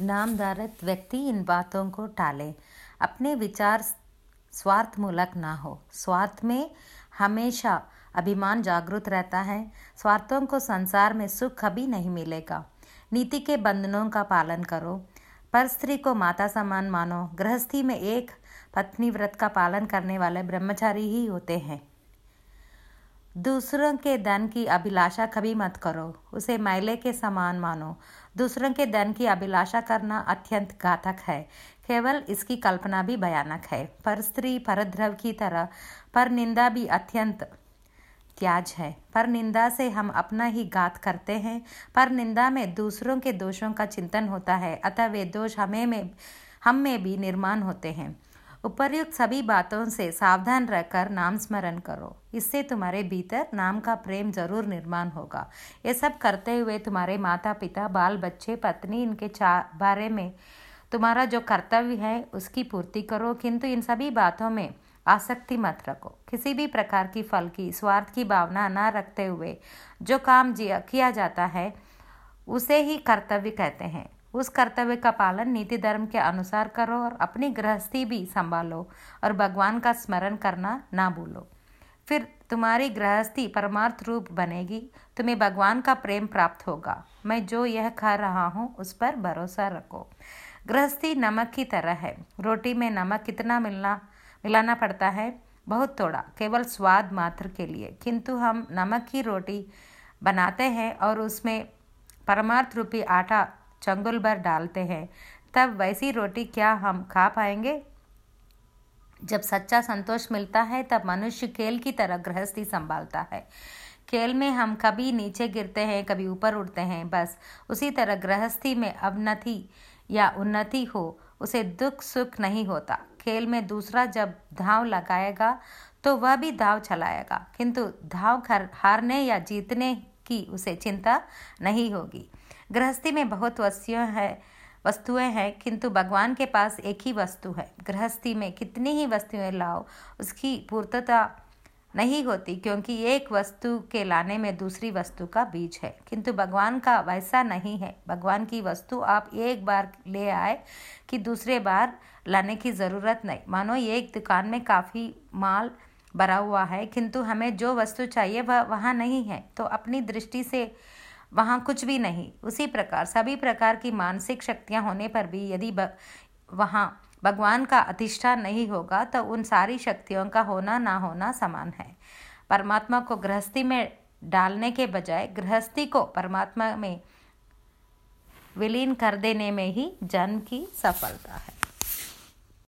नामधारक व्यक्ति इन बातों को टाले। अपने विचार स्वार्थमूलक ना हो। स्वार्थ में हमेशा अभिमान जागृत रहता है। स्वार्थों को संसार में सुख कभी नहीं मिलेगा। नीति के बंधनों का पालन करो। पर स्त्री को माता समान मानो। गृहस्थी में एक पत्नी व्रत का पालन करने वाले ब्रह्मचारी ही होते हैं। दूसरों के धन की अभिलाषा कभी मत करो। उसे मैले के समान मानो। दूसरों के धन की अभिलाषा करना अत्यंत घातक है। केवल इसकी कल्पना भी भयानक है। पर स्त्री परद्रव की तरह, पर निंदा भी अत्यंत त्याज है। पर निंदा से हम अपना ही घात करते हैं। पर निंदा में दूसरों के दोषों का चिंतन होता है। अतः वे दोष हमें में, हम में भी निर्माण होते हैं। उपर्युक्त सभी बातों से सावधान रहकर नाम स्मरण करो। इससे तुम्हारे भीतर नाम का प्रेम ज़रूर निर्माण होगा। ये सब करते हुए तुम्हारे माता पिता बाल बच्चे पत्नी, इनके चार बारे में तुम्हारा जो कर्तव्य है, उसकी पूर्ति करो। किंतु इन सभी बातों में आसक्ति मत रखो। किसी भी प्रकार की फल की, स्वार्थ की भावना न रखते हुए जो काम किया जाता है, उसे ही कर्तव्य कहते हैं। उस कर्तव्य का पालन नीति धर्म के अनुसार करो और अपनी गृहस्थी भी संभालो और भगवान का स्मरण करना ना भूलो। फिर तुम्हारी गृहस्थी परमार्थ रूप बनेगी, तुम्हें भगवान का प्रेम प्राप्त होगा। मैं जो यह खा रहा हूँ, उस पर भरोसा रखो। गृहस्थी नमक की तरह है। रोटी में नमक कितना मिलना, मिलाना पड़ता है? बहुत थोड़ा, केवल स्वाद मात्र के लिए। किंतु हम नमक की रोटी बनाते हैं और उसमें परमार्थ रूपी आटा चंगुल भर डालते हैं। तब वैसी रोटी क्या हम खा पाएँगे? जब सच्चा संतोष मिलता है, तब मनुष्य खेल की तरह गृहस्थी संभालता है। खेल में हम कभी नीचे गिरते हैं, कभी ऊपर उठते हैं, बस उसी तरह गृहस्थी में अवनति या उन्नति हो, उसे दुख सुख नहीं होता। खेल में दूसरा जब धाव लगाएगा तो वह भी धाव चलाएगा। किंतु धाव हारने या जीतने की उसे चिंता नहीं होगी। गृहस्थी में बहुत वस्तुएँ है, वस्तुएँ हैं, किंतु भगवान के पास एक ही वस्तु है। गृहस्थी में कितनी ही वस्तुएँ लाओ, उसकी पूर्तता नहीं होती, क्योंकि एक वस्तु के लाने में दूसरी वस्तु का बीज है। किंतु भगवान का वैसा नहीं है। भगवान की वस्तु आप एक बार ले आए कि दूसरे बार लाने की ज़रूरत नहीं। मानो एक दुकान में काफ़ी माल भरा हुआ है, किंतु हमें जो वस्तु चाहिए वह, वहाँ नहीं है। तो अपनी दृष्टि से वहाँ कुछ भी नहीं। उसी प्रकार, सभी प्रकार की मानसिक शक्तियाँ होने पर भी यदि वहाँ भगवान का अधिष्ठान नहीं होगा तो उन सारी शक्तियों का होना, ना होना समान है। परमात्मा को गृहस्थी में डालने के बजाय, गृहस्थी को परमात्मा में विलीन कर देने में ही जन्म की सफलता है।